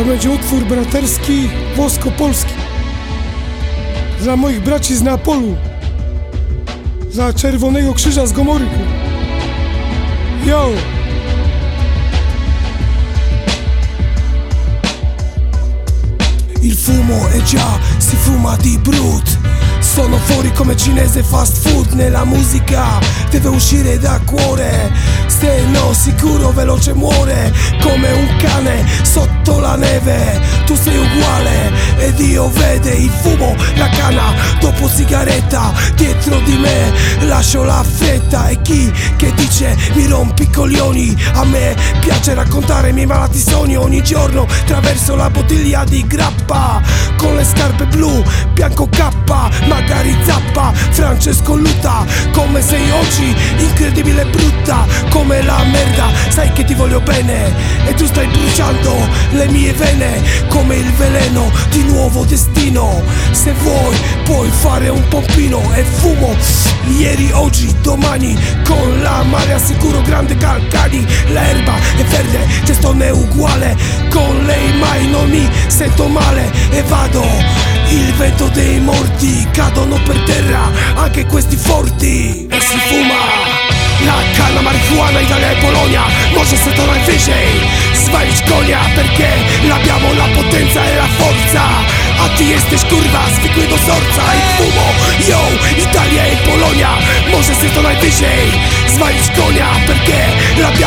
To będzie utwór braterski włosko-polski. Dla moich braci z Neapolu. Za Czerwonego Krzyża z Gomoryku. Yo! Il fumo è già, si fuma di brut Sono fuori come cinese fast food Nella musica. Deve uscire da cuore. Se no sicuro veloce muore. Come un cane sotto la neve. Tu sei uguale ed io vede il fumo, la canna Dopo sigaretta. Dietro di me Lascio la fretta. E chi che dice mi rompi coglioni? A me piace raccontare i miei malati sogni. Ogni giorno traverso la bottiglia di grappa. Con le scarpe blu, bianco K zappa, Francesco Luta Come sei oggi, incredibile e brutta Come la merda, sai che ti voglio bene E tu stai bruciando le mie vene Come il veleno di nuovo destino. Se vuoi puoi fare un pompino e fumo Ieri, oggi, domani Con la mare assicuro grande calcani L'erba è verde, gestone è uguale Con lei mai non mi sento male E vado il vento dei morti cadono per terra anche questi forti. E si fuma la canna marijuana Italia e Polonia. Może se to najwyżej zwalić konia Perché l'abbiamo la potenza e la forza. A ty jesteś kurwa zwykły dozorca I fumo, yo, Italia e Polonia. Może se to najwyżej zwalić konia Perché l'abbiamo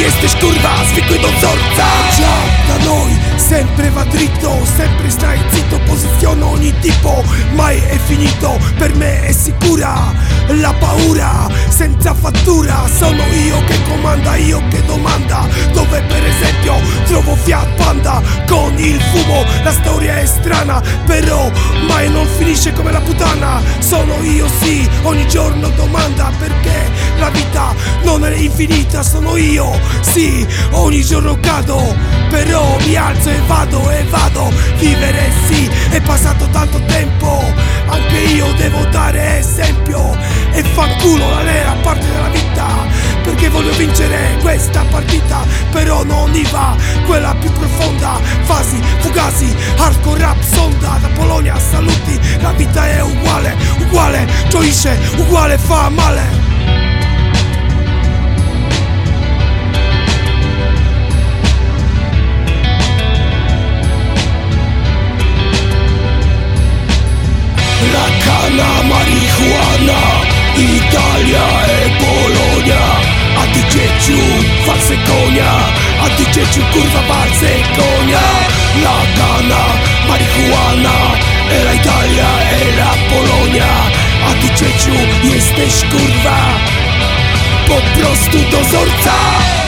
jesteś kurwa zwykły dozorca Già da noi sempre va dritto Sempre stai zitto, posizione ogni tipo Mai è finito, per me è sicura La paura senza fattura Sono io che comanda, io che domanda Dove per esempio trovo Fiat Panda Con il fumo la storia è strana Però mai non finisce come la puttana Sono io sì, ogni giorno domanda Perché la vita non è infinita Sono io, sì, ogni giorno cado Però mi alzo e vado e vado Vivere sì, è passato tanto tempo Però non mi va quella più profonda Fasi, fugazi, hardcore rap sonda Da Polonia saluti, la vita è uguale Uguale, gioisce, uguale fa male. La canna marijuana A ty dzieciu kurwa walce konia La canna marijuana E la Italia e la Polonia. A ty dzieciu jesteś kurwa Po prostu dozorca